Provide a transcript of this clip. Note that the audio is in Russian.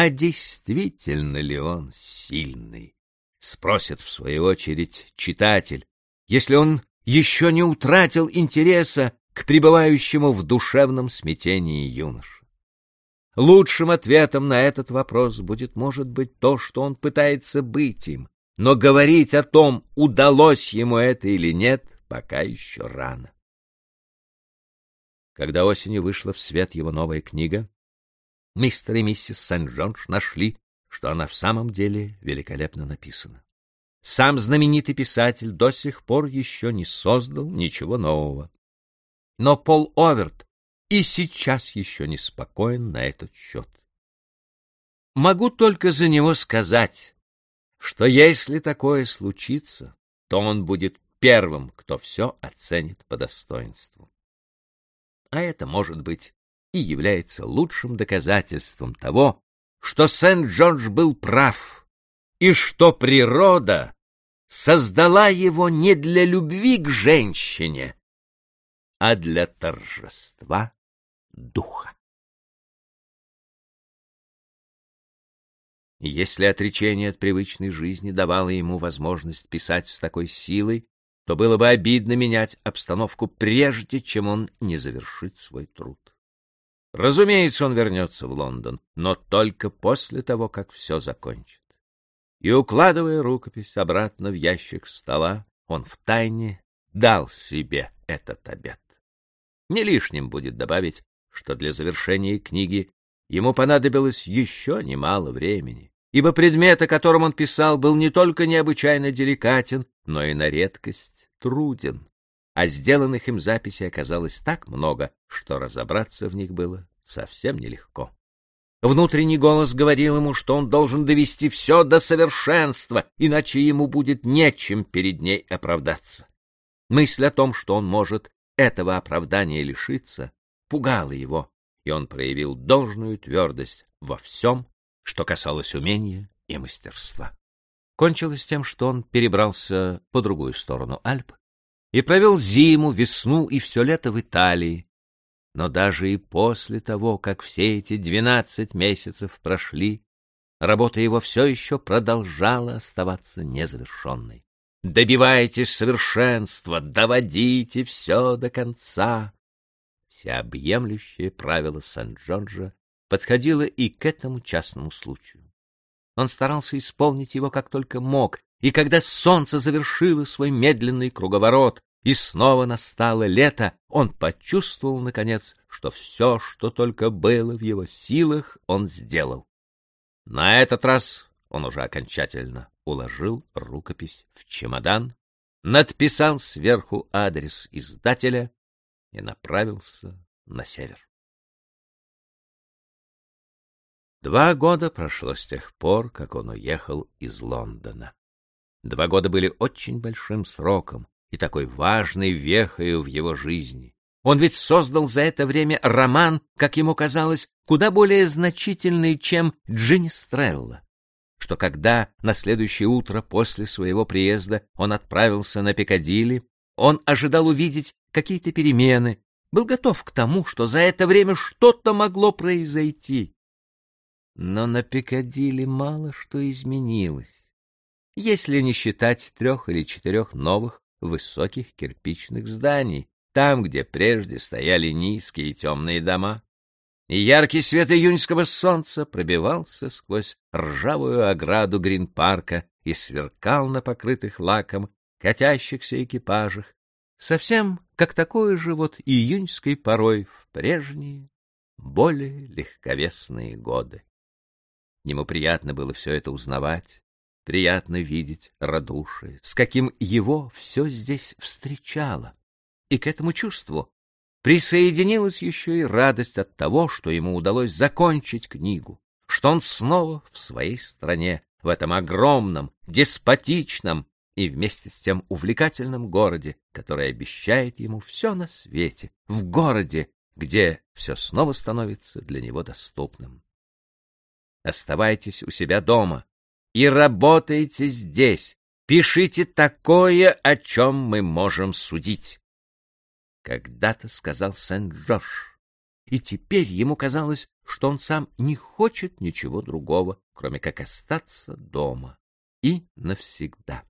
А действительно ли он сильный? Спросит в свою очередь читатель, если он еще не утратил интереса к пребывающему в душевном смятении юноше. Лучшим ответом на этот вопрос будет, может быть, то, что он пытается быть им, но говорить о том, удалось ему это или нет, пока еще рано. Когда осенью вышла в свет его новая книга, мистер и миссис Сент-Джордж нашли, что она в самом деле великолепно написана. Сам знаменитый писатель до сих пор еще не создал ничего нового. Но Пол Оверт и сейчас еще не спокоен на этот счет. Могу только за него сказать, что если такое случится, то он будет первым, кто все оценит по достоинству. А это, может быть, и является лучшим доказательством того, что Сент-Джордж был прав, и что природа создала его не для любви к женщине, а для торжества духа. Если отречение от привычной жизни давало ему возможность писать с такой силой, то было бы обидно менять обстановку прежде, чем он не завершит свой труд. Разумеется, он вернется в Лондон, но только после того, как все закончит. И, укладывая рукопись обратно в ящик стола, он втайне дал себе этот обет. Не лишним будет добавить, что для завершения книги ему понадобилось еще немало времени, ибо предмет, о котором он писал, был не только необычайно деликатен, но и на редкость труден, а сделанных им записей оказалось так много, что разобраться в них было совсем нелегко. Внутренний голос говорил ему, что он должен довести все до совершенства, иначе ему будет нечем перед ней оправдаться. Мысль о том, что он может этого оправдания лишиться, пугала его, и он проявил должную твердость во всем, что касалось умения и мастерства. Кончилось тем, что он перебрался по другую сторону Альп и провел зиму, весну и все лето в Италии. Но даже и после того, как все эти двенадцать месяцев прошли, работа его все еще продолжала оставаться незавершенной. Добивайтесь совершенства, доводите все до конца. Всеобъемлющее правило Сан-Джорджа подходило и к этому частному случаю. Он старался исполнить его как только мог, и когда солнце завершило свой медленный круговорот, и снова настало лето, он почувствовал, наконец, что все, что только было в его силах, он сделал. На этот раз он уже окончательно уложил рукопись в чемодан, надписал сверху адрес издателя и направился на север. Два года прошло с тех пор, как он уехал из Лондона. Два года были очень большим сроком и такой важной вехою в его жизни. Он ведь создал за это время роман, как ему казалось, куда более значительный, чем Джинни Стрелла что когда на следующее утро после своего приезда он отправился на Пикадилли, он ожидал увидеть какие-то перемены, был готов к тому, что за это время что-то могло произойти. Но на Пикадилли мало что изменилось, если не считать трех или четырех новых высоких кирпичных зданий, там, где прежде стояли низкие темные дома и яркий свет июньского солнца пробивался сквозь ржавую ограду Грин-парка и сверкал на покрытых лаком катящихся экипажах, совсем как такой же вот июньской порой в прежние, более легковесные годы. Ему приятно было все это узнавать, приятно видеть радушие, с каким его все здесь встречало. И к этому чувству присоединилась еще и радость от того, что ему удалось закончить книгу, что он снова в своей стране, в этом огромном, деспотичном и вместе с тем увлекательном городе, который обещает ему все на свете, в городе, где все снова становится для него доступным. Оставайтесь у себя дома и работайте здесь, пишите такое, о чем мы можем судить когда-то сказал Сент-Джош. И теперь ему казалось, что он сам не хочет ничего другого, кроме как остаться дома и навсегда.